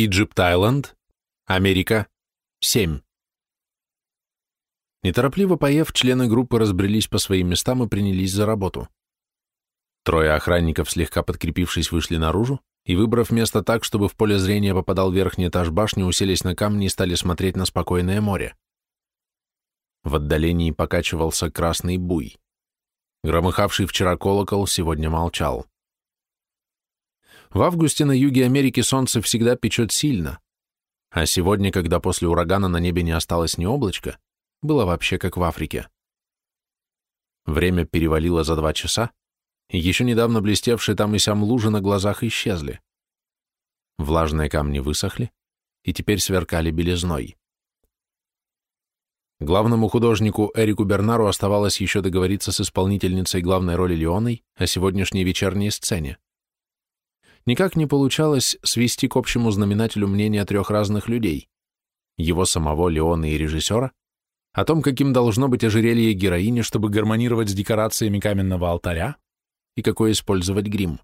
Иджипт-Айленд, Америка, 7. Неторопливо поев, члены группы разбрелись по своим местам и принялись за работу. Трое охранников, слегка подкрепившись, вышли наружу и, выбрав место так, чтобы в поле зрения попадал верхний этаж башни, уселись на камни и стали смотреть на спокойное море. В отдалении покачивался красный буй. Громыхавший вчера колокол сегодня молчал. В августе на юге Америки солнце всегда печет сильно, а сегодня, когда после урагана на небе не осталось ни облачка, было вообще как в Африке. Время перевалило за два часа, и еще недавно блестевшие там и сям лужи на глазах исчезли. Влажные камни высохли и теперь сверкали белизной. Главному художнику Эрику Бернару оставалось еще договориться с исполнительницей главной роли Леоной о сегодняшней вечерней сцене. Никак не получалось свести к общему знаменателю мнения трех разных людей — его самого, Леона и режиссера, о том, каким должно быть ожерелье героини, чтобы гармонировать с декорациями каменного алтаря, и какой использовать грим.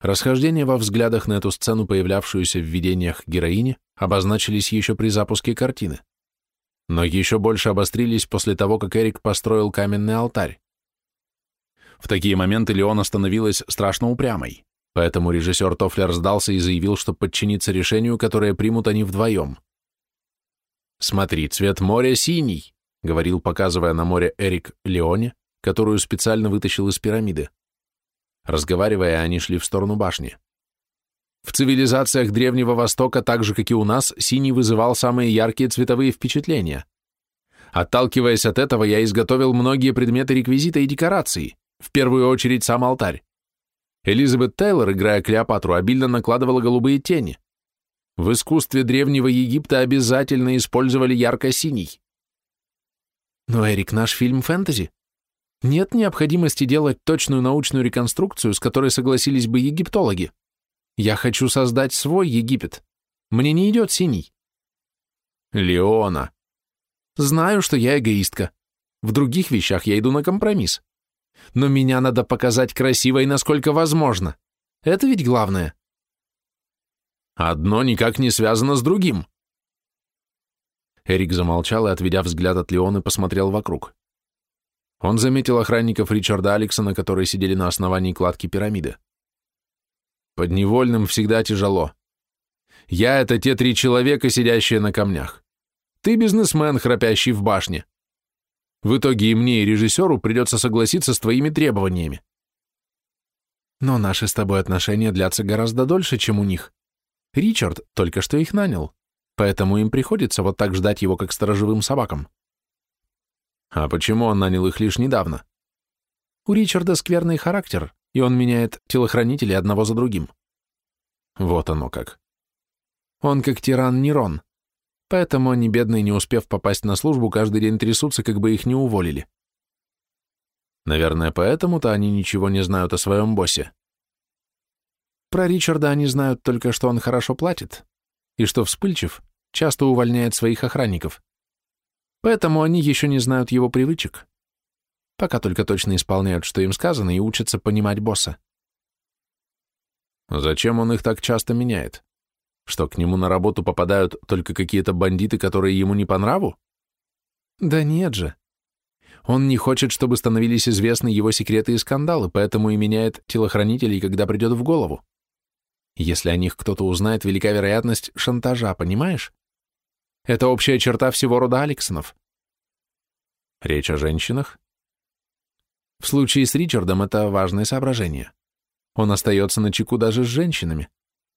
Расхождения во взглядах на эту сцену, появлявшуюся в видениях героини, обозначились еще при запуске картины. Но еще больше обострились после того, как Эрик построил каменный алтарь. В такие моменты Леона становилась страшно упрямой, поэтому режиссер Тофлер сдался и заявил, что подчинится решению, которое примут они вдвоем. «Смотри, цвет моря синий», — говорил, показывая на море Эрик Леоне, которую специально вытащил из пирамиды. Разговаривая, они шли в сторону башни. В цивилизациях Древнего Востока, так же, как и у нас, синий вызывал самые яркие цветовые впечатления. Отталкиваясь от этого, я изготовил многие предметы реквизита и декорации, в первую очередь сам алтарь. Элизабет Тейлор, играя Клеопатру, обильно накладывала голубые тени. В искусстве Древнего Египта обязательно использовали ярко-синий. Но, Эрик, наш фильм фэнтези. Нет необходимости делать точную научную реконструкцию, с которой согласились бы египтологи. Я хочу создать свой Египет. Мне не идет синий. Леона. Знаю, что я эгоистка. В других вещах я иду на компромисс. Но меня надо показать красивой, насколько возможно. Это ведь главное. Одно никак не связано с другим. Эрик замолчал и, отведя взгляд от Леоны, посмотрел вокруг. Он заметил охранников Ричарда Алексона, которые сидели на основании кладки пирамиды. Подневольным всегда тяжело. Я — это те три человека, сидящие на камнях. Ты бизнесмен, храпящий в башне. В итоге и мне, и режиссеру придется согласиться с твоими требованиями. Но наши с тобой отношения длятся гораздо дольше, чем у них. Ричард только что их нанял, поэтому им приходится вот так ждать его, как сторожевым собакам. А почему он нанял их лишь недавно? У Ричарда скверный характер, и он меняет телохранителей одного за другим. Вот оно как. Он как тиран Нерон, поэтому они, бедные, не успев попасть на службу, каждый день трясутся, как бы их не уволили. Наверное, поэтому-то они ничего не знают о своем боссе. Про Ричарда они знают только, что он хорошо платит, и что вспыльчив, часто увольняет своих охранников. Поэтому они еще не знают его привычек. Пока только точно исполняют, что им сказано, и учатся понимать босса. Зачем он их так часто меняет? Что, к нему на работу попадают только какие-то бандиты, которые ему не по нраву? Да нет же. Он не хочет, чтобы становились известны его секреты и скандалы, поэтому и меняет телохранителей, когда придет в голову. Если о них кто-то узнает, велика вероятность шантажа, понимаешь? Это общая черта всего рода Алексонов. Речь о женщинах? В случае с Ричардом это важное соображение. Он остается на чеку даже с женщинами,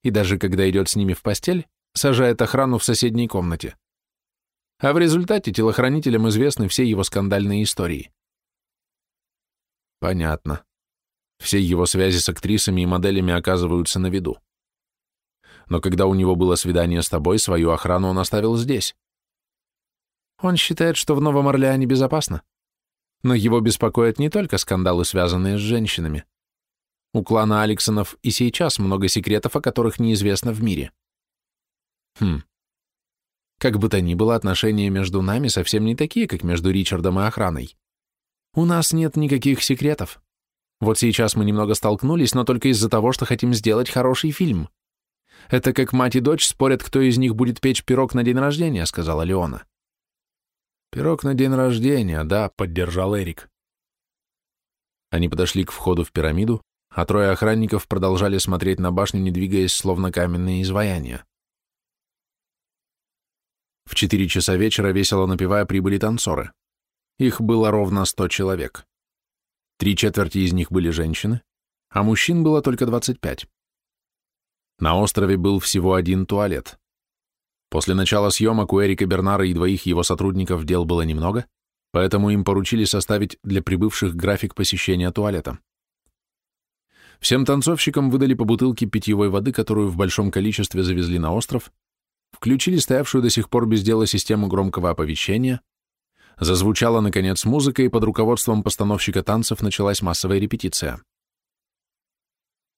и даже когда идет с ними в постель, сажает охрану в соседней комнате. А в результате телохранителям известны все его скандальные истории. Понятно. Все его связи с актрисами и моделями оказываются на виду. Но когда у него было свидание с тобой, свою охрану он оставил здесь. Он считает, что в Новом Орлеане безопасно. Но его беспокоят не только скандалы, связанные с женщинами. У клана Алексонов и сейчас много секретов, о которых неизвестно в мире. Хм. Как бы то ни было, отношения между нами совсем не такие, как между Ричардом и охраной. У нас нет никаких секретов. Вот сейчас мы немного столкнулись, но только из-за того, что хотим сделать хороший фильм. Это как мать и дочь спорят, кто из них будет печь пирог на день рождения, сказала Леона. Пирог на день рождения, да, поддержал Эрик. Они подошли к входу в пирамиду, а трое охранников продолжали смотреть на башню, не двигаясь, словно каменные изваяния. В четыре часа вечера, весело напевая, прибыли танцоры. Их было ровно сто человек. Три четверти из них были женщины, а мужчин было только двадцать пять. На острове был всего один туалет. После начала съемок у Эрика Бернара и двоих его сотрудников дел было немного, поэтому им поручили составить для прибывших график посещения туалета. Всем танцовщикам выдали по бутылке питьевой воды, которую в большом количестве завезли на остров, включили стоявшую до сих пор без дела систему громкого оповещения, зазвучала, наконец, музыка, и под руководством постановщика танцев началась массовая репетиция.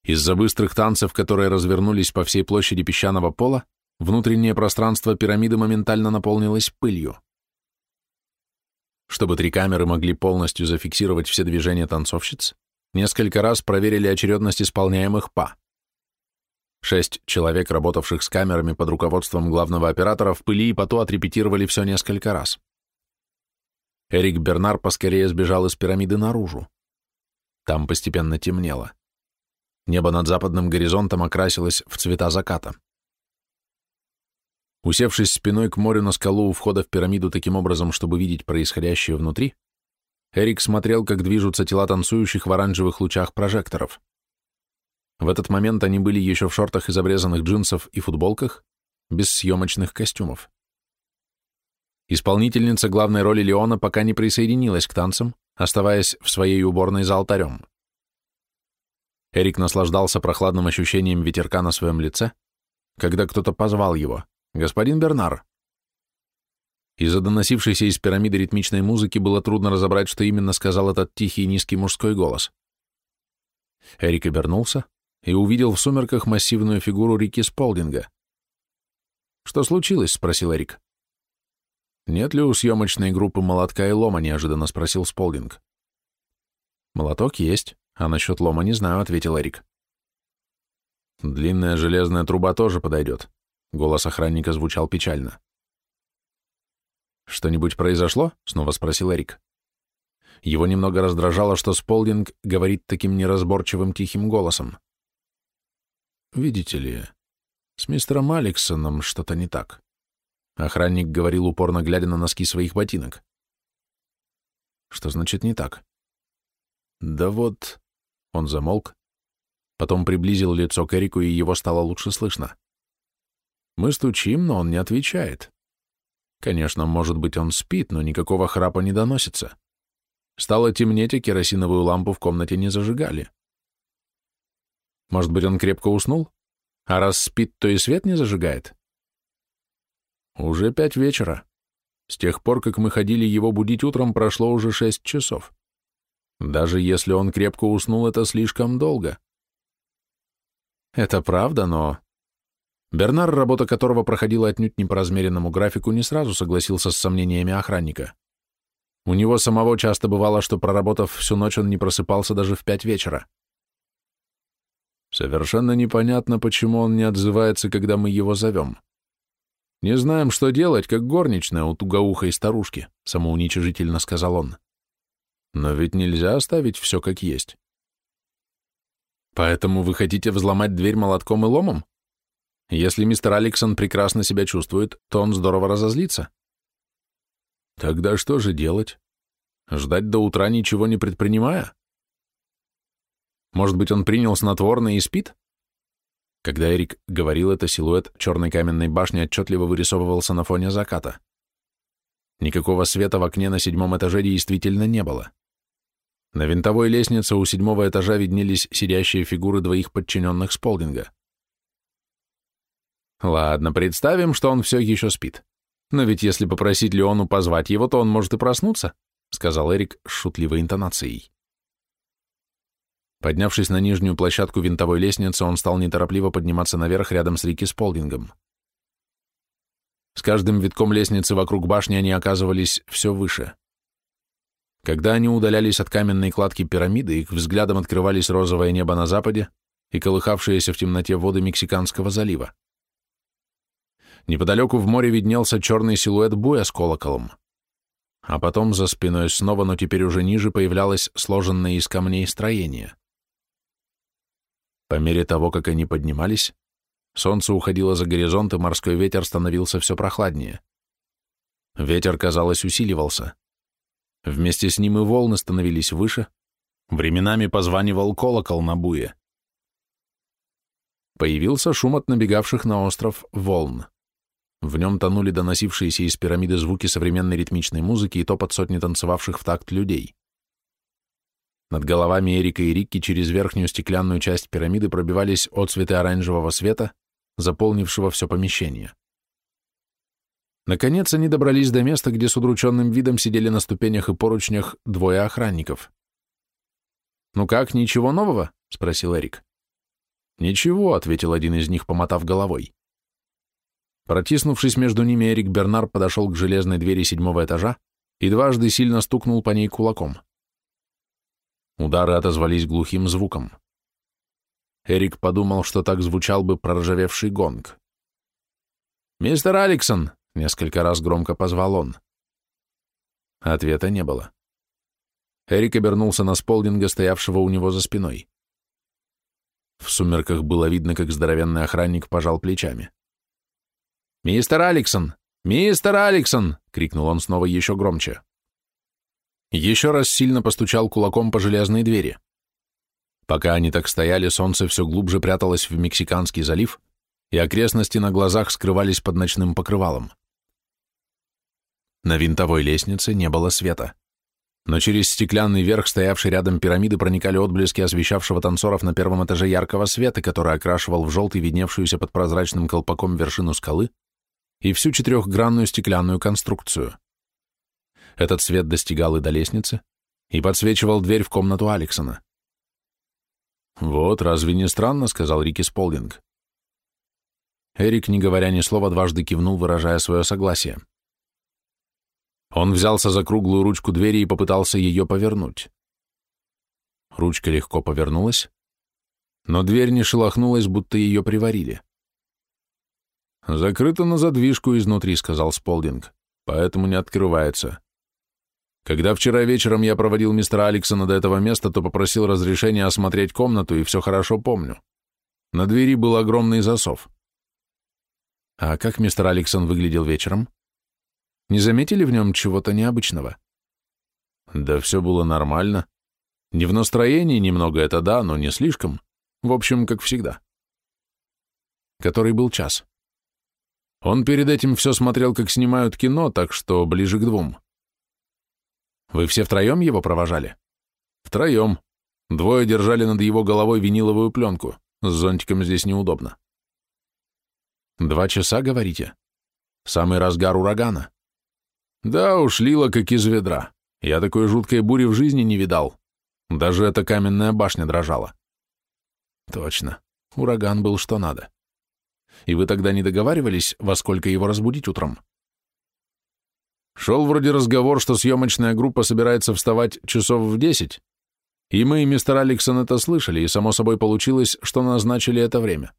Из-за быстрых танцев, которые развернулись по всей площади песчаного пола, внутреннее пространство пирамиды моментально наполнилось пылью. Чтобы три камеры могли полностью зафиксировать все движения танцовщиц, несколько раз проверили очередность исполняемых па. Шесть человек, работавших с камерами под руководством главного оператора, в пыли и поту отрепетировали все несколько раз. Эрик Бернар поскорее сбежал из пирамиды наружу. Там постепенно темнело. Небо над западным горизонтом окрасилось в цвета заката. Усевшись спиной к морю на скалу у входа в пирамиду таким образом, чтобы видеть происходящее внутри, Эрик смотрел, как движутся тела танцующих в оранжевых лучах прожекторов. В этот момент они были еще в шортах из обрезанных джинсов и футболках, без съемочных костюмов. Исполнительница главной роли Леона пока не присоединилась к танцам, оставаясь в своей уборной за алтарем. Эрик наслаждался прохладным ощущением ветерка на своем лице, когда кто-то позвал его. «Господин Бернар!» Из-за доносившейся из пирамиды ритмичной музыки было трудно разобрать, что именно сказал этот тихий низкий мужской голос. Эрик обернулся и увидел в сумерках массивную фигуру Рики Сполдинга. «Что случилось?» — спросил Эрик. «Нет ли у съемочной группы молотка и лома?» — неожиданно спросил Сполдинг. «Молоток есть, а насчет лома не знаю», — ответил Эрик. «Длинная железная труба тоже подойдет», — голос охранника звучал печально. «Что-нибудь произошло?» — снова спросил Эрик. Его немного раздражало, что Сполдинг говорит таким неразборчивым тихим голосом. «Видите ли, с мистером Алексоном что-то не так». Охранник говорил, упорно глядя на носки своих ботинок. «Что значит не так?» «Да вот...» Он замолк, потом приблизил лицо к Эрику, и его стало лучше слышно. «Мы стучим, но он не отвечает. Конечно, может быть, он спит, но никакого храпа не доносится. Стало темнеть, а керосиновую лампу в комнате не зажигали. Может быть, он крепко уснул? А раз спит, то и свет не зажигает? Уже пять вечера. С тех пор, как мы ходили его будить утром, прошло уже шесть часов. Даже если он крепко уснул, это слишком долго. Это правда, но Бернар, работа которого проходила отнюдь не по размеренному графику, не сразу согласился с сомнениями охранника. У него самого часто бывало, что, проработав всю ночь, он не просыпался даже в пять вечера. Совершенно непонятно, почему он не отзывается, когда мы его зовем. Не знаем, что делать, как горничная у тугоухой старушки, самоуничижительно сказал он. Но ведь нельзя оставить все как есть. Поэтому вы хотите взломать дверь молотком и ломом? Если мистер Алексон прекрасно себя чувствует, то он здорово разозлится. Тогда что же делать? Ждать до утра, ничего не предпринимая? Может быть, он принял снотворное и спит? Когда Эрик говорил это, силуэт черной каменной башни отчетливо вырисовывался на фоне заката. Никакого света в окне на седьмом этаже действительно не было. На винтовой лестнице у седьмого этажа виднелись сидящие фигуры двоих подчиненных Сполдинга. Ладно, представим, что он все еще спит. Но ведь если попросить Леону позвать его, то он может и проснуться, сказал Эрик с шутливой интонацией. Поднявшись на нижнюю площадку винтовой лестницы, он стал неторопливо подниматься наверх рядом с Рики Сполдингом. С каждым витком лестницы вокруг башни они оказывались все выше. Когда они удалялись от каменной кладки пирамиды, их взглядом открывались розовое небо на западе, и колыхавшиеся в темноте воды Мексиканского залива. Неподалеку в море виднелся черный силуэт буя с колоколом. А потом за спиной снова, но теперь уже ниже, появлялось сложенное из камней строение. По мере того, как они поднимались, солнце уходило за горизонт, и морской ветер становился все прохладнее. Ветер, казалось, усиливался. Вместе с ним и волны становились выше, временами позванивал колокол на буе. Появился шум от набегавших на остров волн. В нем тонули доносившиеся из пирамиды звуки современной ритмичной музыки и топот сотни танцевавших в такт людей. Над головами Эрика и Рикки через верхнюю стеклянную часть пирамиды пробивались отцветы оранжевого света, заполнившего все помещение. Наконец они добрались до места, где с удрученным видом сидели на ступенях и поручнях двое охранников. «Ну как, ничего нового?» — спросил Эрик. «Ничего», — ответил один из них, помотав головой. Протиснувшись между ними, Эрик Бернар подошел к железной двери седьмого этажа и дважды сильно стукнул по ней кулаком. Удары отозвались глухим звуком. Эрик подумал, что так звучал бы проржавевший гонг. «Мистер Алексон!» Несколько раз громко позвал он. Ответа не было. Эрик обернулся на Сполдинга, стоявшего у него за спиной. В сумерках было видно, как здоровенный охранник пожал плечами. «Мистер Алексон! Мистер Алексон!» — крикнул он снова еще громче. Еще раз сильно постучал кулаком по железной двери. Пока они так стояли, солнце все глубже пряталось в Мексиканский залив, и окрестности на глазах скрывались под ночным покрывалом. На винтовой лестнице не было света. Но через стеклянный верх, стоявший рядом пирамиды, проникали отблески освещавшего танцоров на первом этаже яркого света, который окрашивал в желтый видневшуюся под прозрачным колпаком вершину скалы и всю четырехгранную стеклянную конструкцию. Этот свет достигал и до лестницы, и подсвечивал дверь в комнату Алексона. «Вот, разве не странно?» — сказал Рики Сполдинг. Эрик, не говоря ни слова, дважды кивнул, выражая свое согласие. Он взялся за круглую ручку двери и попытался ее повернуть. Ручка легко повернулась, но дверь не шелохнулась, будто ее приварили. «Закрыто на задвижку изнутри», — сказал Сполдинг, — «поэтому не открывается. Когда вчера вечером я проводил мистера Алексона до этого места, то попросил разрешения осмотреть комнату, и все хорошо помню. На двери был огромный засов». «А как мистер Алексон выглядел вечером?» Не заметили в нем чего-то необычного? Да все было нормально. Не в настроении немного, это да, но не слишком. В общем, как всегда. Который был час. Он перед этим все смотрел, как снимают кино, так что ближе к двум. Вы все втроем его провожали? Втроем. Двое держали над его головой виниловую пленку. С зонтиком здесь неудобно. Два часа, говорите? Самый разгар урагана. Да уж, лило как из ведра. Я такой жуткой бури в жизни не видал. Даже эта каменная башня дрожала. Точно. Ураган был что надо. И вы тогда не договаривались, во сколько его разбудить утром? Шел вроде разговор, что съемочная группа собирается вставать часов в десять. И мы и мистер Алексон это слышали, и само собой получилось, что назначили это время.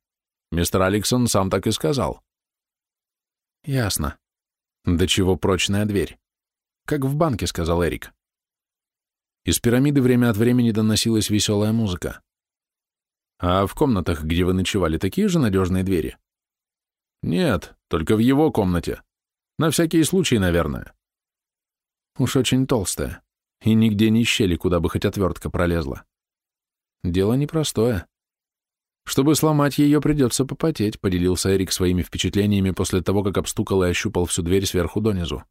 Мистер Алексон сам так и сказал. Ясно. До чего прочная дверь. Как в банке, сказал Эрик. Из пирамиды время от времени доносилась веселая музыка. А в комнатах, где вы ночевали, такие же надежные двери? Нет, только в его комнате. На всякий случай, наверное. Уж очень толстая. И нигде не щели, куда бы хоть отвертка пролезла. Дело непростое. Чтобы сломать ее, придется попотеть, поделился Эрик своими впечатлениями после того, как обстукал и ощупал всю дверь сверху донизу.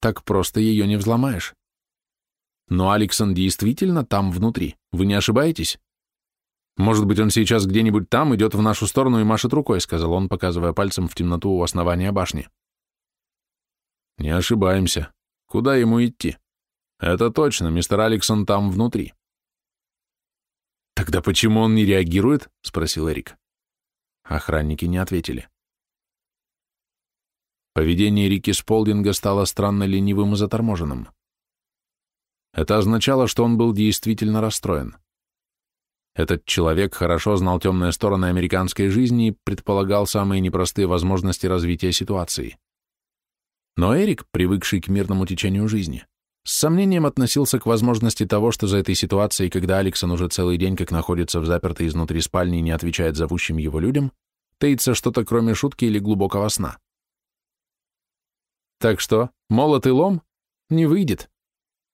Так просто ее не взломаешь. Но Алексон действительно там внутри, вы не ошибаетесь? Может быть, он сейчас где-нибудь там, идет в нашу сторону и машет рукой, сказал он, показывая пальцем в темноту у основания башни. Не ошибаемся. Куда ему идти? Это точно, мистер Алексон там внутри. «Тогда почему он не реагирует?» — спросил Эрик. Охранники не ответили. Поведение Рики Сполдинга стало странно ленивым и заторможенным. Это означало, что он был действительно расстроен. Этот человек хорошо знал темные стороны американской жизни и предполагал самые непростые возможности развития ситуации. Но Эрик, привыкший к мирному течению жизни, с сомнением относился к возможности того, что за этой ситуацией, когда Алексон уже целый день как находится в запертой изнутри спальни и не отвечает зовущим его людям, таится что-то кроме шутки или глубокого сна. Так что, молот и лом? Не выйдет.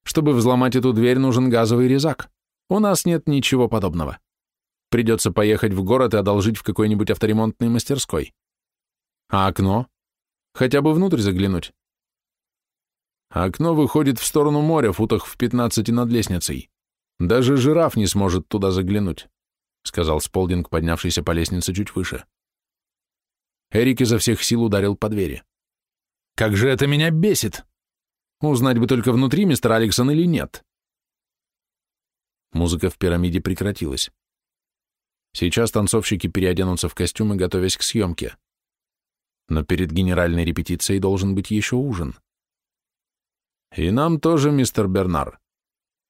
Чтобы взломать эту дверь, нужен газовый резак. У нас нет ничего подобного. Придется поехать в город и одолжить в какой-нибудь авторемонтной мастерской. А окно? Хотя бы внутрь заглянуть. Окно выходит в сторону моря, футах в пятнадцати над лестницей. Даже жираф не сможет туда заглянуть, сказал Сполдинг, поднявшийся по лестнице чуть выше. Эрик изо всех сил ударил по двери. «Как же это меня бесит! Узнать бы только внутри, мистер Алексон, или нет!» Музыка в пирамиде прекратилась. Сейчас танцовщики переоденутся в костюмы, готовясь к съемке но перед генеральной репетицией должен быть еще ужин. И нам тоже, мистер Бернар.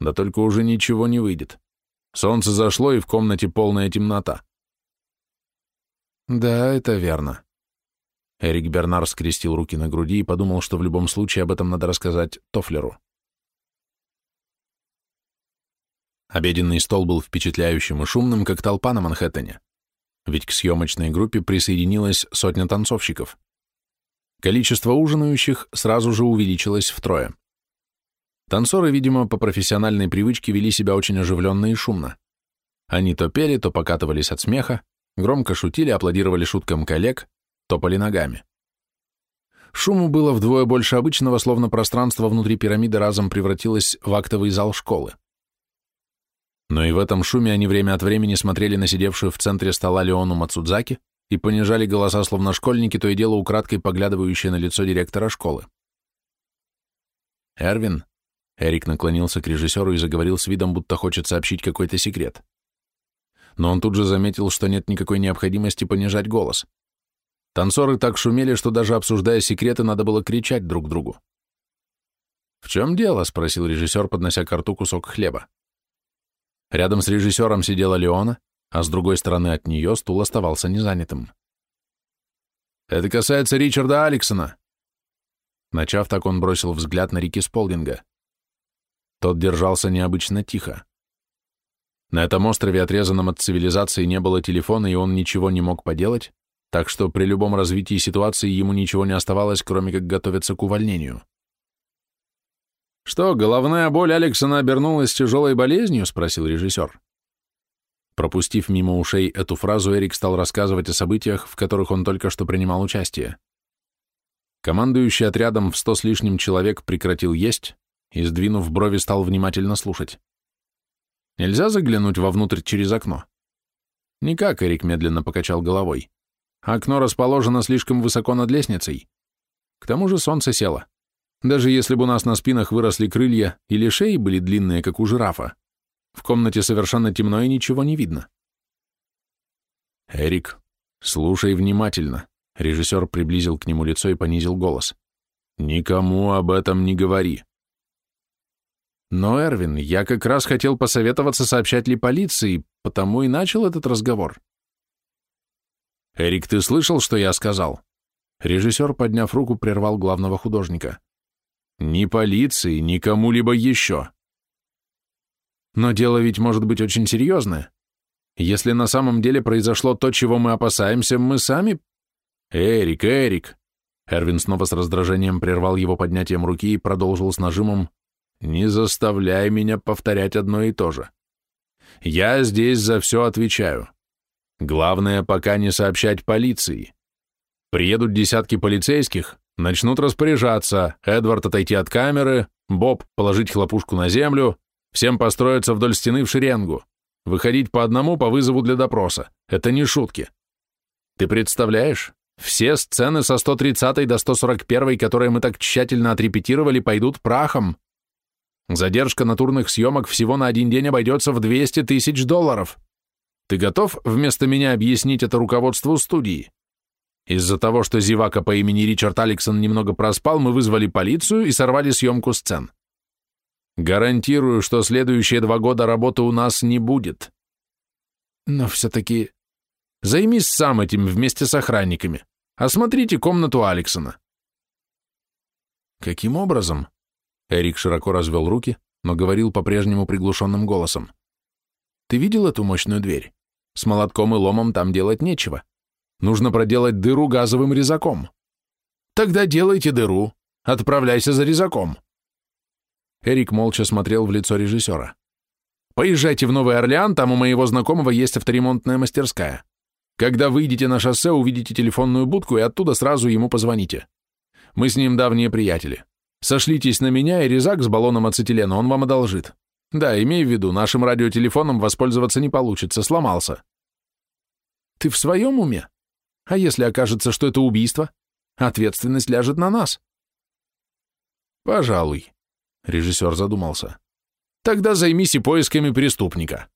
Да только уже ничего не выйдет. Солнце зашло, и в комнате полная темнота. Да, это верно. Эрик Бернар скрестил руки на груди и подумал, что в любом случае об этом надо рассказать Тофлеру. Обеденный стол был впечатляющим и шумным, как толпа на Манхэттене ведь к съемочной группе присоединилась сотня танцовщиков. Количество ужинающих сразу же увеличилось втрое. Танцоры, видимо, по профессиональной привычке вели себя очень оживленно и шумно. Они то пели, то покатывались от смеха, громко шутили, аплодировали шуткам коллег, топали ногами. Шуму было вдвое больше обычного, словно пространство внутри пирамиды разом превратилось в актовый зал школы. Но и в этом шуме они время от времени смотрели на сидевшую в центре стола Леону Мацудзаки и понижали голоса, словно школьники, то и дело украдкой поглядывающие на лицо директора школы. «Эрвин», — Эрик наклонился к режиссеру и заговорил с видом, будто хочет сообщить какой-то секрет. Но он тут же заметил, что нет никакой необходимости понижать голос. Танцоры так шумели, что даже обсуждая секреты, надо было кричать друг другу. «В чем дело?» — спросил режиссер, поднося к рту кусок хлеба. Рядом с режиссером сидела Леона, а с другой стороны от нее стул оставался незанятым. «Это касается Ричарда Алексона!» Начав так, он бросил взгляд на Рики Сполдинга. Тот держался необычно тихо. На этом острове, отрезанном от цивилизации, не было телефона, и он ничего не мог поделать, так что при любом развитии ситуации ему ничего не оставалось, кроме как готовиться к увольнению. «Что, головная боль Алексона обернулась тяжелой болезнью?» — спросил режиссер. Пропустив мимо ушей эту фразу, Эрик стал рассказывать о событиях, в которых он только что принимал участие. Командующий отрядом в сто с лишним человек прекратил есть и, сдвинув брови, стал внимательно слушать. «Нельзя заглянуть вовнутрь через окно?» «Никак», — Эрик медленно покачал головой. «Окно расположено слишком высоко над лестницей. К тому же солнце село. Даже если бы у нас на спинах выросли крылья или шеи были длинные, как у жирафа, в комнате совершенно темно и ничего не видно. «Эрик, слушай внимательно», — режиссер приблизил к нему лицо и понизил голос. «Никому об этом не говори». «Но, Эрвин, я как раз хотел посоветоваться, сообщать ли полиции, потому и начал этот разговор». «Эрик, ты слышал, что я сказал?» Режиссер, подняв руку, прервал главного художника. Ни полиции, ни кому-либо еще. Но дело ведь может быть очень серьезное. Если на самом деле произошло то, чего мы опасаемся, мы сами... Эрик, Эрик! Эрвин снова с раздражением прервал его поднятием руки и продолжил с нажимом «Не заставляй меня повторять одно и то же. Я здесь за все отвечаю. Главное, пока не сообщать полиции. Приедут десятки полицейских, Начнут распоряжаться, Эдвард отойти от камеры, Боб положить хлопушку на землю, всем построиться вдоль стены в шеренгу, выходить по одному по вызову для допроса. Это не шутки. Ты представляешь? Все сцены со 130 до 141, которые мы так тщательно отрепетировали, пойдут прахом. Задержка натурных съемок всего на один день обойдется в 200 тысяч долларов. Ты готов вместо меня объяснить это руководству студии? Из-за того, что зевака по имени Ричард Алексон немного проспал, мы вызвали полицию и сорвали съемку сцен. Гарантирую, что следующие два года работы у нас не будет. Но все-таки... Займись сам этим вместе с охранниками. Осмотрите комнату Алексона. Каким образом? Эрик широко развел руки, но говорил по-прежнему приглушенным голосом. Ты видел эту мощную дверь? С молотком и ломом там делать нечего. Нужно проделать дыру газовым резаком. Тогда делайте дыру. Отправляйся за резаком. Эрик молча смотрел в лицо режиссера. Поезжайте в Новый Орлеан, там у моего знакомого есть авторемонтная мастерская. Когда выйдете на шоссе, увидите телефонную будку и оттуда сразу ему позвоните. Мы с ним давние приятели. Сошлитесь на меня и резак с баллоном ацетилена он вам одолжит. Да, имей в виду, нашим радиотелефоном воспользоваться не получится, сломался. Ты в своем уме? А если окажется, что это убийство? Ответственность ляжет на нас. Пожалуй. Режиссер задумался. Тогда займись и поисками преступника.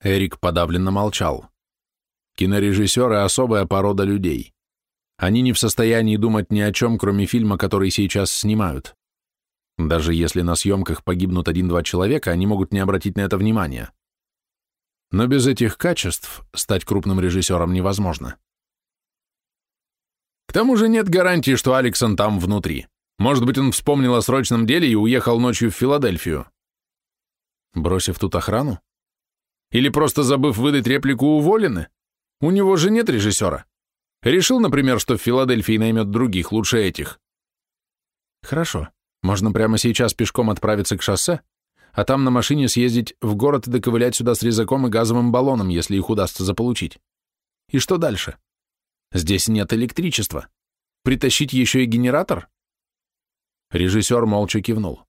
Эрик подавленно молчал. Кинорежиссеры — особая порода людей. Они не в состоянии думать ни о чем, кроме фильма, который сейчас снимают. Даже если на съемках погибнут один-два человека, они могут не обратить на это внимания. Но без этих качеств стать крупным режиссером невозможно. К тому же нет гарантии, что Алексон там внутри. Может быть, он вспомнил о срочном деле и уехал ночью в Филадельфию. Бросив тут охрану? Или просто забыв выдать реплику уволены? У него же нет режиссера. Решил, например, что в Филадельфии наймет других, лучше этих. Хорошо. Можно прямо сейчас пешком отправиться к шоссе, а там на машине съездить в город и доковылять сюда с резаком и газовым баллоном, если их удастся заполучить. И что дальше? Здесь нет электричества. Притащить еще и генератор? Режиссер молча кивнул.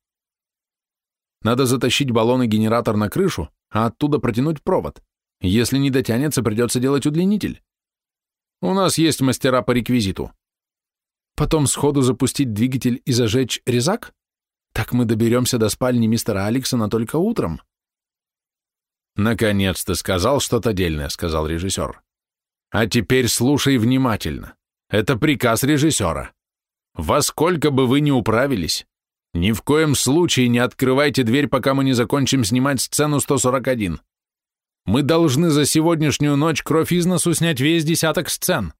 Надо затащить баллон и генератор на крышу, а оттуда протянуть провод. Если не дотянется, придется делать удлинитель. У нас есть мастера по реквизиту. Потом сходу запустить двигатель и зажечь резак? Так мы доберемся до спальни мистера Алексона только утром. Наконец ты сказал что-то дельное, сказал режиссер. А теперь слушай внимательно. Это приказ режиссера. Во сколько бы вы ни управились, ни в коем случае не открывайте дверь, пока мы не закончим снимать сцену 141. Мы должны за сегодняшнюю ночь кровь из носу снять весь десяток сцен.